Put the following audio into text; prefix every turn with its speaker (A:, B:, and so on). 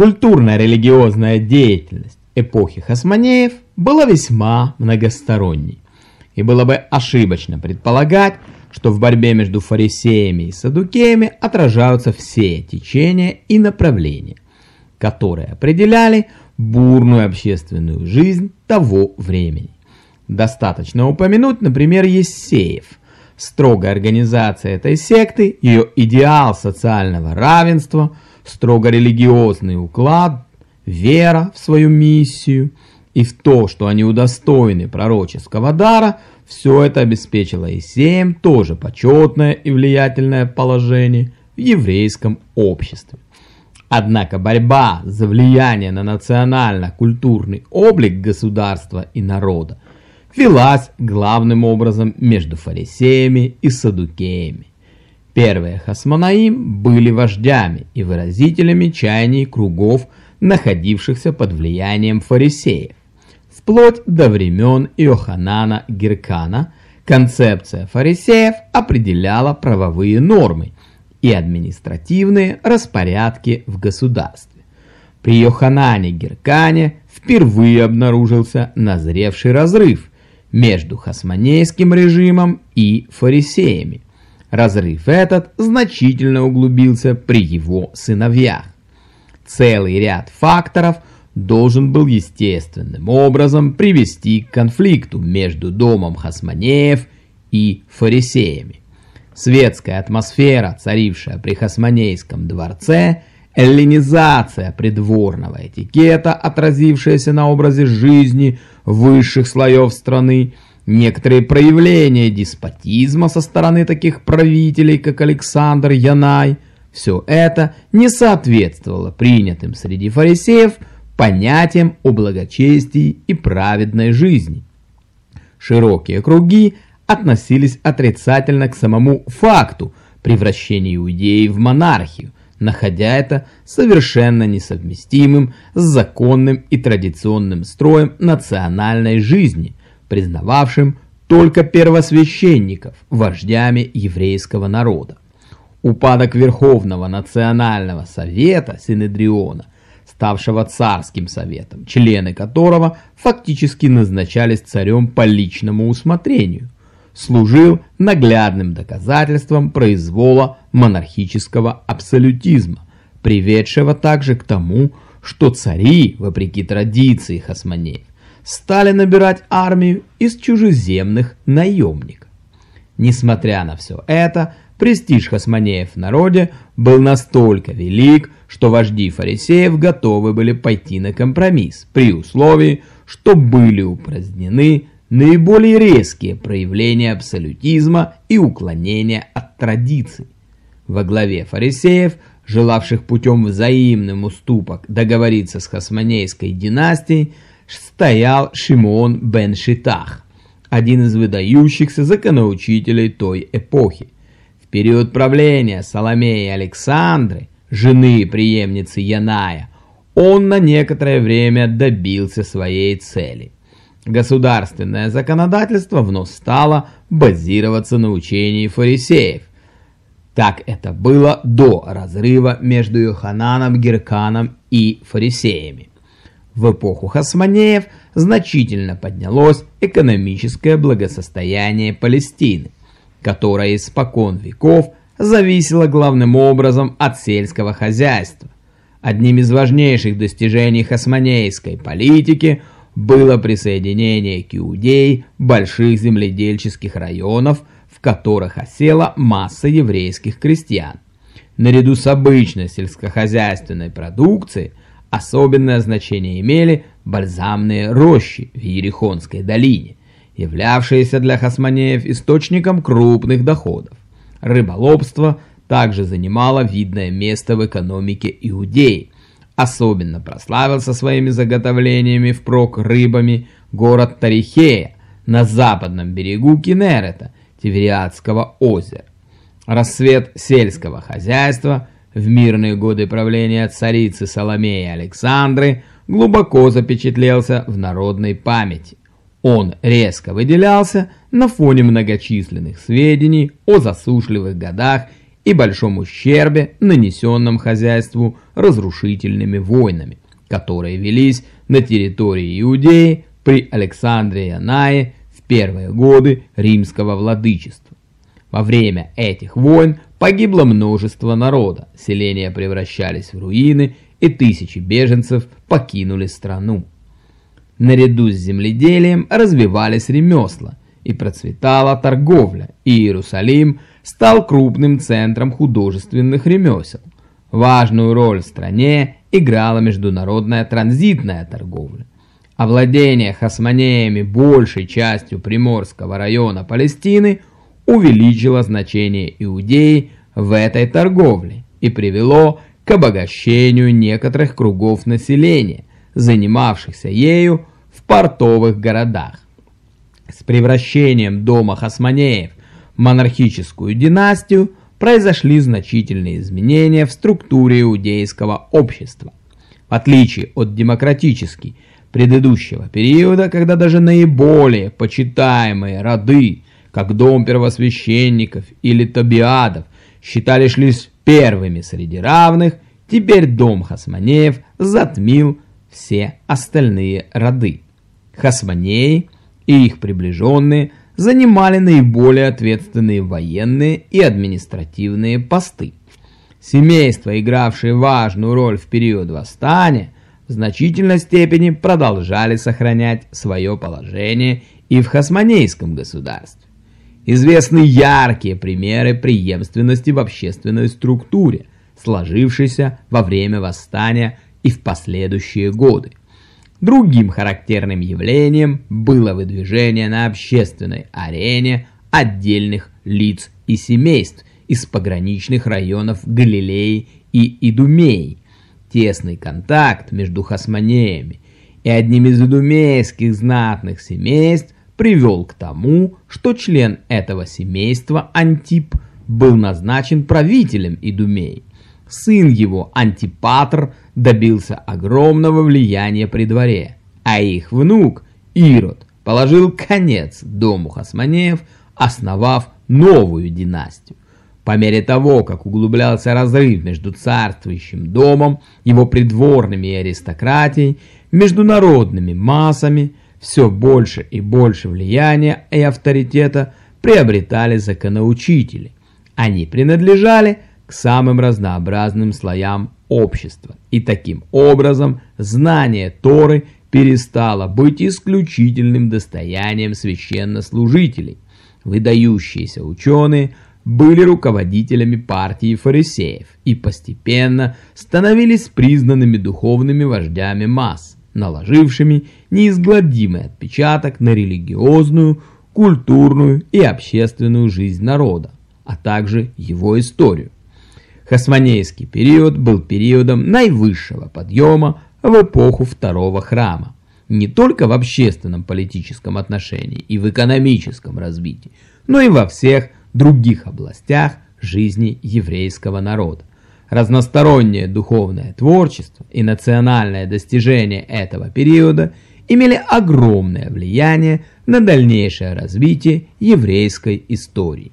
A: Культурно-религиозная деятельность эпохи Хасманеев была весьма многосторонней, и было бы ошибочно предполагать, что в борьбе между фарисеями и садукеями отражаются все течения и направления, которые определяли бурную общественную жизнь того времени. Достаточно упомянуть, например, Ессеев. Строгая организация этой секты, ее идеал социального равенства, строго религиозный уклад, вера в свою миссию и в то, что они удостоены пророческого дара, все это обеспечило Есеем тоже почетное и влиятельное положение в еврейском обществе. Однако борьба за влияние на национально-культурный облик государства и народа велась главным образом между фарисеями и садукеями. Первые хасмонаим были вождями и выразителями чаяний кругов, находившихся под влиянием фарисеев. Вплоть до времен Иоханана Гиркана концепция фарисеев определяла правовые нормы и административные распорядки в государстве. При Йоханане Гиркане впервые обнаружился назревший разрыв между хасманейским режимом и фарисеями. Разрыв этот значительно углубился при его сыновьях. Целый ряд факторов должен был естественным образом привести к конфликту между домом Хасманеев и фарисеями. Светская атмосфера, царившая при Хасманейском дворце, эллинизация придворного этикета, отразившаяся на образе жизни высших слоев страны, некоторые проявления деспотизма со стороны таких правителей, как Александр Янай, все это не соответствовало принятым среди фарисеев понятиям о благочестии и праведной жизни. Широкие круги относились отрицательно к самому факту превращения иудеи в монархию, находя это совершенно несовместимым с законным и традиционным строем национальной жизни, признававшим только первосвященников вождями еврейского народа. Упадок Верховного Национального Совета Синедриона, ставшего царским советом, члены которого фактически назначались царем по личному усмотрению – служил наглядным доказательством произвола монархического абсолютизма, приведшего также к тому, что цари, вопреки традиции хасманеев, стали набирать армию из чужеземных наемников. Несмотря на все это, престиж хасманеев в народе был настолько велик, что вожди фарисеев готовы были пойти на компромисс, при условии, что были упразднены наиболее резкие проявления абсолютизма и уклонения от традиций. Во главе фарисеев, желавших путем взаимным уступок договориться с хасманейской династией, стоял Шимон бен Шитах, один из выдающихся законоучителей той эпохи. В период правления Соломеи Александры, жены преемницы Яная, он на некоторое время добился своей цели – Государственное законодательство вновь стало базироваться на учении фарисеев. Так это было до разрыва между Йохананом Герканом и фарисеями. В эпоху Хасманеев значительно поднялось экономическое благосостояние Палестины, которое испокон веков зависело главным образом от сельского хозяйства. Одним из важнейших достижений хасманейской политики – было присоединение к Иудее больших земледельческих районов, в которых осела масса еврейских крестьян. Наряду с обычной сельскохозяйственной продукцией особенное значение имели бальзамные рощи в Ерехонской долине, являвшиеся для хасманеев источником крупных доходов. Рыболовство также занимало видное место в экономике Иудеи – Особенно прославился своими заготовлениями впрок рыбами город Тарихея на западном берегу Кинерета, Тивериадского озера. Рассвет сельского хозяйства в мирные годы правления царицы Соломеи Александры глубоко запечатлелся в народной памяти. Он резко выделялся на фоне многочисленных сведений о засушливых годах и большом ущербе, нанесенном хозяйству разрушительными войнами, которые велись на территории Иудеи при Александре и Анае в первые годы римского владычества. Во время этих войн погибло множество народа, селения превращались в руины и тысячи беженцев покинули страну. Наряду с земледелием развивались ремесла и процветала торговля, и Иерусалим стал крупным центром художественных ремесел. Важную роль в стране играла международная транзитная торговля. Овладение хасмонеями большей частью приморского района Палестины увеличило значение Иудеи в этой торговле и привело к обогащению некоторых кругов населения, занимавшихся ею в портовых городах. С превращением дома Хасмонеев в монархическую династию произошли значительные изменения в структуре иудейского общества. В отличие от демократически предыдущего периода, когда даже наиболее почитаемые роды, как дом первосвященников или табиадов, считались лишь первыми среди равных, теперь дом Хасманеев затмил все остальные роды. Хасманеи и их приближенные занимали наиболее ответственные военные и административные посты. Семейства, игравшие важную роль в период восстания, в значительной степени продолжали сохранять свое положение и в хасмонейском государстве. Известны яркие примеры преемственности в общественной структуре, сложившейся во время восстания и в последующие годы. Другим характерным явлением было выдвижение на общественной арене отдельных лиц и семейств из пограничных районов Галилеи и Идумеи. Тесный контакт между хасмонеями и одним из идумейских знатных семейств привел к тому, что член этого семейства Антип был назначен правителем Идумеи. Сын его Антипатр добился огромного влияния при дворе, а их внук Ирод положил конец дому Хасманеев, основав новую династию. По мере того, как углублялся разрыв между царствующим домом, его придворными и аристократией, международными массами, все больше и больше влияния и авторитета приобретали законоучители. Они принадлежали к самым разнообразным слоям общества. И таким образом знание Торы перестало быть исключительным достоянием священнослужителей. Выдающиеся ученые были руководителями партии фарисеев и постепенно становились признанными духовными вождями масс, наложившими неизгладимый отпечаток на религиозную, культурную и общественную жизнь народа, а также его историю. Хасмонейский период был периодом наивысшего подъема в эпоху второго храма. Не только в общественном политическом отношении и в экономическом развитии, но и во всех других областях жизни еврейского народа. Разностороннее духовное творчество и национальное достижение этого периода имели огромное влияние на дальнейшее развитие еврейской истории.